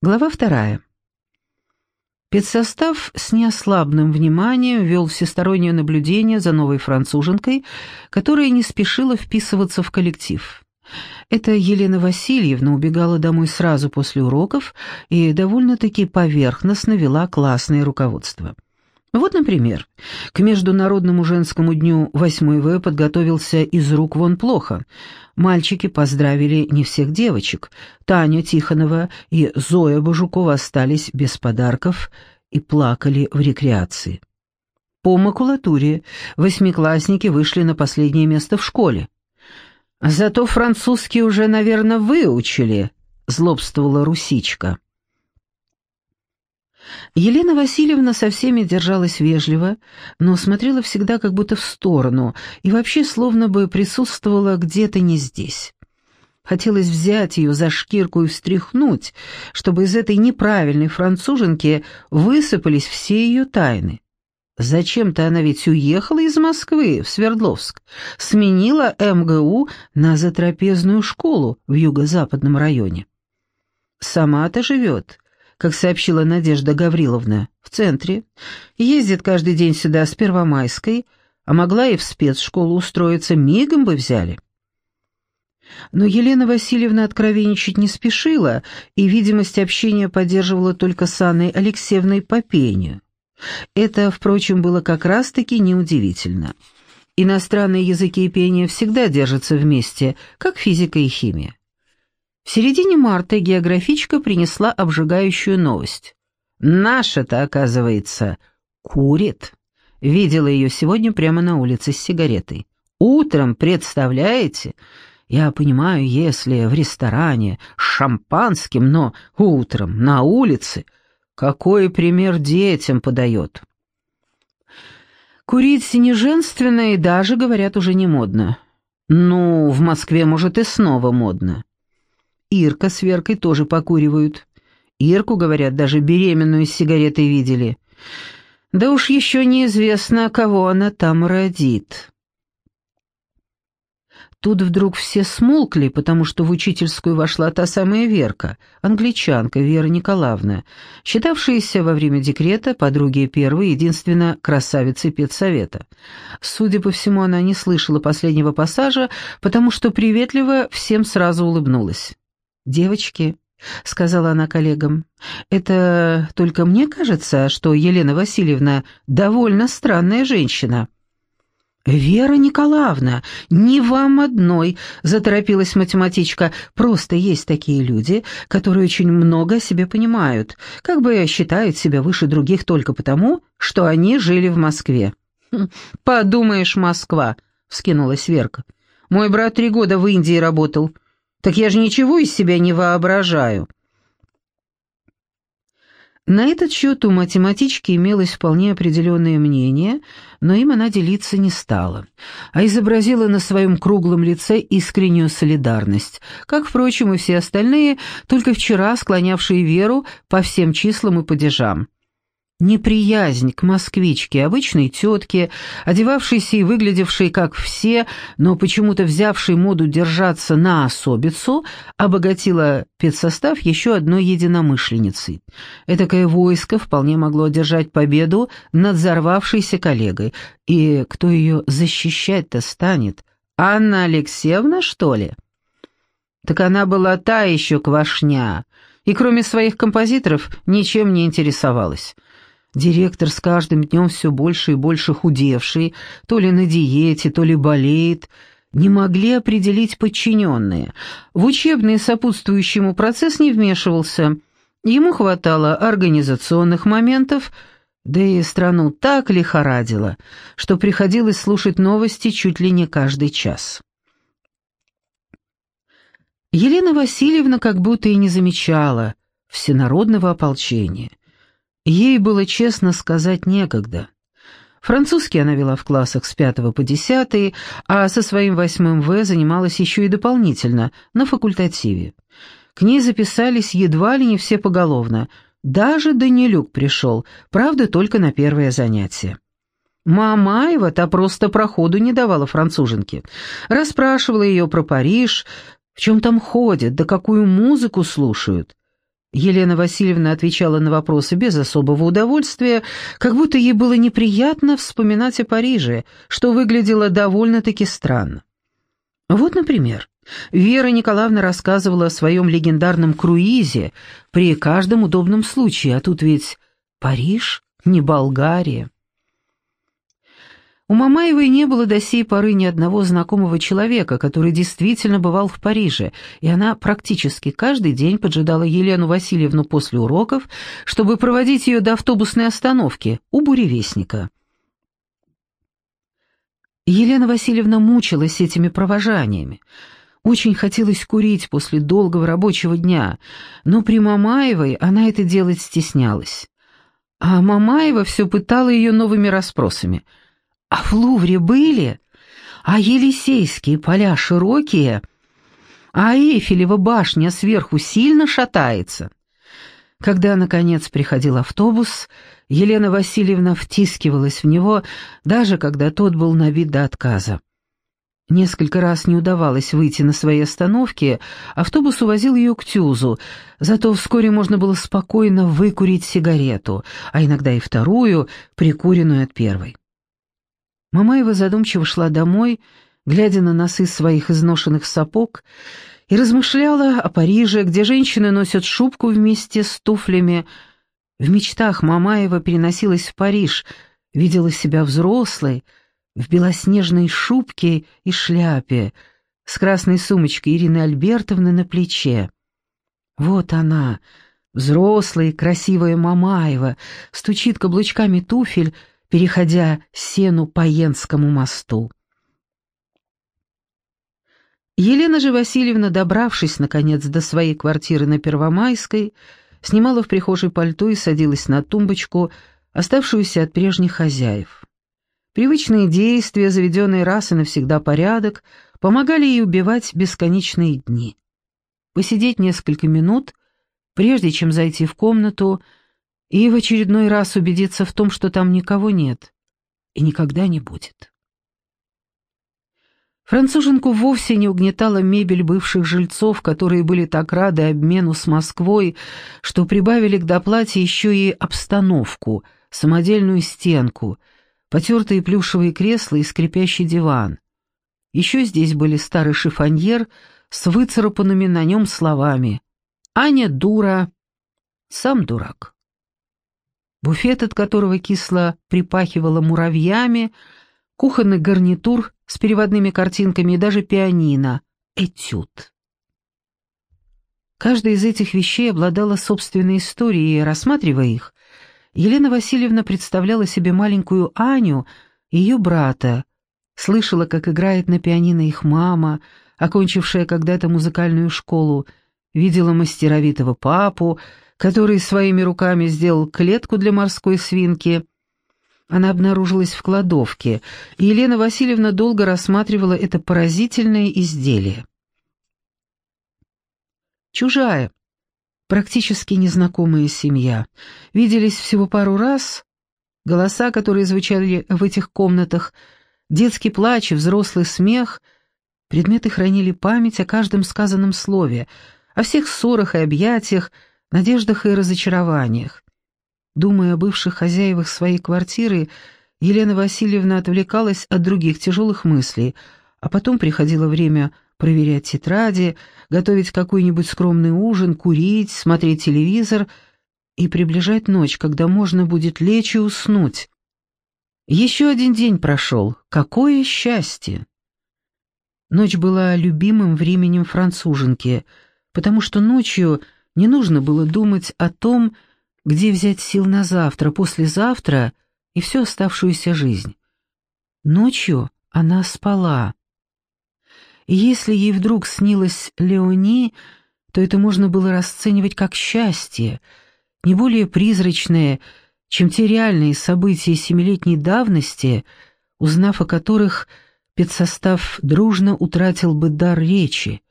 Глава вторая. Педсостав с неослабным вниманием вел всестороннее наблюдение за новой француженкой, которая не спешила вписываться в коллектив. Эта Елена Васильевна убегала домой сразу после уроков и довольно-таки поверхностно вела классное руководство. Вот, например, к Международному женскому дню 8 В подготовился из рук вон плохо. Мальчики поздравили не всех девочек. Таня Тихонова и Зоя Бажукова остались без подарков и плакали в рекреации. По макулатуре восьмиклассники вышли на последнее место в школе. «Зато французский уже, наверное, выучили», — злобствовала Русичка. Елена Васильевна со всеми держалась вежливо, но смотрела всегда как будто в сторону и вообще словно бы присутствовала где-то не здесь. Хотелось взять ее за шкирку и встряхнуть, чтобы из этой неправильной француженки высыпались все ее тайны. Зачем-то она ведь уехала из Москвы в Свердловск, сменила МГУ на затрапезную школу в юго-западном районе. Сама-то живет как сообщила Надежда Гавриловна, в центре. Ездит каждый день сюда с Первомайской, а могла и в спецшколу устроиться, мигом бы взяли. Но Елена Васильевна откровенничать не спешила, и видимость общения поддерживала только с Анной Алексеевной по пению. Это, впрочем, было как раз-таки неудивительно. Иностранные языки и пение всегда держатся вместе, как физика и химия. В середине марта географичка принесла обжигающую новость. «Наша-то, оказывается, курит». Видела ее сегодня прямо на улице с сигаретой. «Утром, представляете?» Я понимаю, если в ресторане с шампанским, но утром на улице какой пример детям подает. Курить не женственно и даже, говорят, уже не модно. Ну, в Москве, может, и снова модно. Ирка с Веркой тоже покуривают. Ирку, говорят, даже беременную с сигаретой видели. Да уж еще неизвестно, кого она там родит. Тут вдруг все смолкли, потому что в учительскую вошла та самая Верка, англичанка Вера Николаевна, считавшаяся во время декрета подруги первой, единственно красавицей педсовета. Судя по всему, она не слышала последнего пассажа, потому что приветливо всем сразу улыбнулась. «Девочки», — сказала она коллегам, — «это только мне кажется, что Елена Васильевна довольно странная женщина». «Вера Николаевна, не вам одной», — заторопилась математичка. «Просто есть такие люди, которые очень много о себе понимают, как бы считают себя выше других только потому, что они жили в Москве». «Хм, «Подумаешь, Москва», — вскинулась Верка. «Мой брат три года в Индии работал. Так я же ничего из себя не воображаю. На этот счет у математички имелось вполне определенное мнение, но им она делиться не стала, а изобразила на своем круглом лице искреннюю солидарность, как, впрочем, и все остальные, только вчера склонявшие веру по всем числам и падежам неприязнь к москвичке, обычной тетке, одевавшейся и выглядевшей как все, но почему-то взявшей моду держаться на особицу, обогатила педсостав еще одной единомышленницей. Этакое войско вполне могло одержать победу над взорвавшейся коллегой. И кто ее защищать-то станет? Анна Алексеевна, что ли? Так она была та еще квашня, и кроме своих композиторов ничем не интересовалась. Директор с каждым днем все больше и больше худевший, то ли на диете, то ли болеет, не могли определить подчиненные. В учебный сопутствующий ему процесс не вмешивался. Ему хватало организационных моментов, да и страну так лихорадило, что приходилось слушать новости чуть ли не каждый час. Елена Васильевна как будто и не замечала всенародного ополчения. Ей было, честно сказать, некогда. Французский она вела в классах с пятого по десятый, а со своим восьмым В занималась еще и дополнительно, на факультативе. К ней записались едва ли не все поголовно. Даже Данилюк пришел, правда, только на первое занятие. Мамаева-то просто проходу не давала француженке. Расспрашивала ее про Париж, в чем там ходят, да какую музыку слушают. Елена Васильевна отвечала на вопросы без особого удовольствия, как будто ей было неприятно вспоминать о Париже, что выглядело довольно-таки странно. Вот, например, Вера Николаевна рассказывала о своем легендарном круизе при каждом удобном случае, а тут ведь Париж, не Болгария. У Мамаевой не было до сей поры ни одного знакомого человека, который действительно бывал в Париже, и она практически каждый день поджидала Елену Васильевну после уроков, чтобы проводить ее до автобусной остановки у буревестника. Елена Васильевна мучилась этими провожаниями. Очень хотелось курить после долгого рабочего дня, но при Мамаевой она это делать стеснялась. А Мамаева все пытала ее новыми расспросами — а в Лувре были? А Елисейские поля широкие? А Эйфелева башня сверху сильно шатается? Когда, наконец, приходил автобус, Елена Васильевна втискивалась в него, даже когда тот был на вид до отказа. Несколько раз не удавалось выйти на своей остановке, автобус увозил ее к Тюзу, зато вскоре можно было спокойно выкурить сигарету, а иногда и вторую, прикуренную от первой. Мамаева задумчиво шла домой, глядя на носы своих изношенных сапог, и размышляла о Париже, где женщины носят шубку вместе с туфлями. В мечтах Мамаева переносилась в Париж, видела себя взрослой, в белоснежной шубке и шляпе, с красной сумочкой Ирины Альбертовны на плече. Вот она, взрослая красивая Мамаева, стучит каблучками туфель, переходя сену по Йенскому мосту. Елена же Васильевна, добравшись, наконец, до своей квартиры на Первомайской, снимала в прихожей пальто и садилась на тумбочку, оставшуюся от прежних хозяев. Привычные действия, заведенные раз и навсегда порядок, помогали ей убивать бесконечные дни. Посидеть несколько минут, прежде чем зайти в комнату, и в очередной раз убедиться в том, что там никого нет и никогда не будет. Француженку вовсе не угнетала мебель бывших жильцов, которые были так рады обмену с Москвой, что прибавили к доплате еще и обстановку, самодельную стенку, потертые плюшевые кресла и скрипящий диван. Еще здесь были старый шифоньер с выцарапанными на нем словами «Аня дура, сам дурак» буфет, от которого кисло припахивало муравьями, кухонный гарнитур с переводными картинками и даже пианино, этюд. Каждая из этих вещей обладала собственной историей, и, рассматривая их, Елена Васильевна представляла себе маленькую Аню и ее брата, слышала, как играет на пианино их мама, окончившая когда-то музыкальную школу, видела мастеровитого папу, который своими руками сделал клетку для морской свинки. Она обнаружилась в кладовке, и Елена Васильевна долго рассматривала это поразительное изделие. Чужая, практически незнакомая семья. Виделись всего пару раз. Голоса, которые звучали в этих комнатах, детский плач и взрослый смех — Предметы хранили память о каждом сказанном слове, о всех ссорах и объятиях, надеждах и разочарованиях. Думая о бывших хозяевах своей квартиры, Елена Васильевна отвлекалась от других тяжелых мыслей, а потом приходило время проверять тетради, готовить какой-нибудь скромный ужин, курить, смотреть телевизор и приближать ночь, когда можно будет лечь и уснуть. Еще один день прошел. Какое счастье! Ночь была любимым временем француженки, потому что ночью не нужно было думать о том, где взять сил на завтра, послезавтра и всю оставшуюся жизнь. Ночью она спала. И если ей вдруг снилась Леони, то это можно было расценивать как счастье, не более призрачное, чем те реальные события семилетней давности, узнав о которых спецсостав дружно утратил бы дар речи,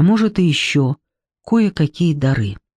а может и еще – кое-какие дары.